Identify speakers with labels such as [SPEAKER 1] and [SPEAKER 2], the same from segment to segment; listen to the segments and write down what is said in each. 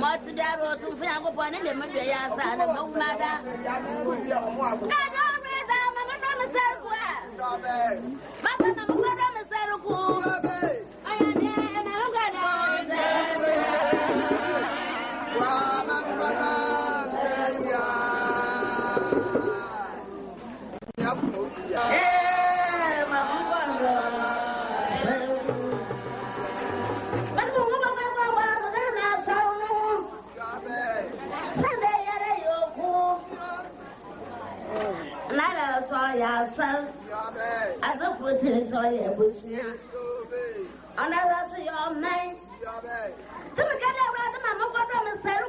[SPEAKER 1] Masu biyar wasu fiye gufa ne da mabiya ya sa na gauna da. yasar azafutin sọyẹ busua ọ̀nà ẹ̀rọ sọ yọ ọ̀mẹ́ tí mi kẹ́lẹ́ ẹ̀rọ tí màmá gbọ́dọ̀ mi sẹ́rù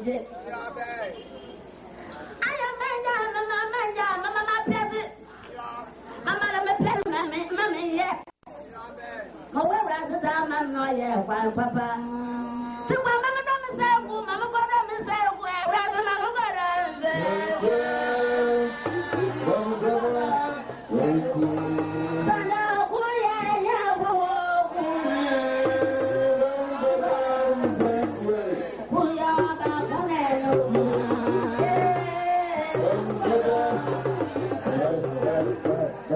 [SPEAKER 1] Moses. Mama, yeah, papa.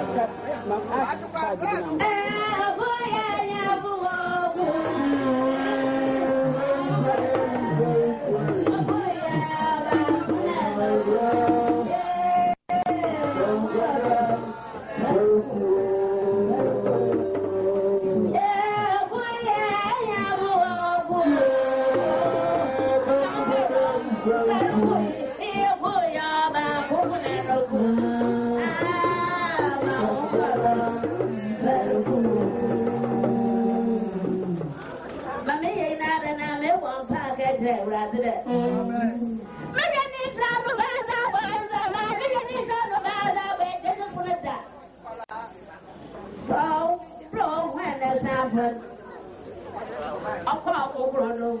[SPEAKER 1] I Abuya ya buwa. razida.
[SPEAKER 2] Mega ni sabu banza banza ba mega ni sabu banza ba da su kunata.
[SPEAKER 1] So bro, when na sabu.
[SPEAKER 2] Akwa ko kuro
[SPEAKER 1] no.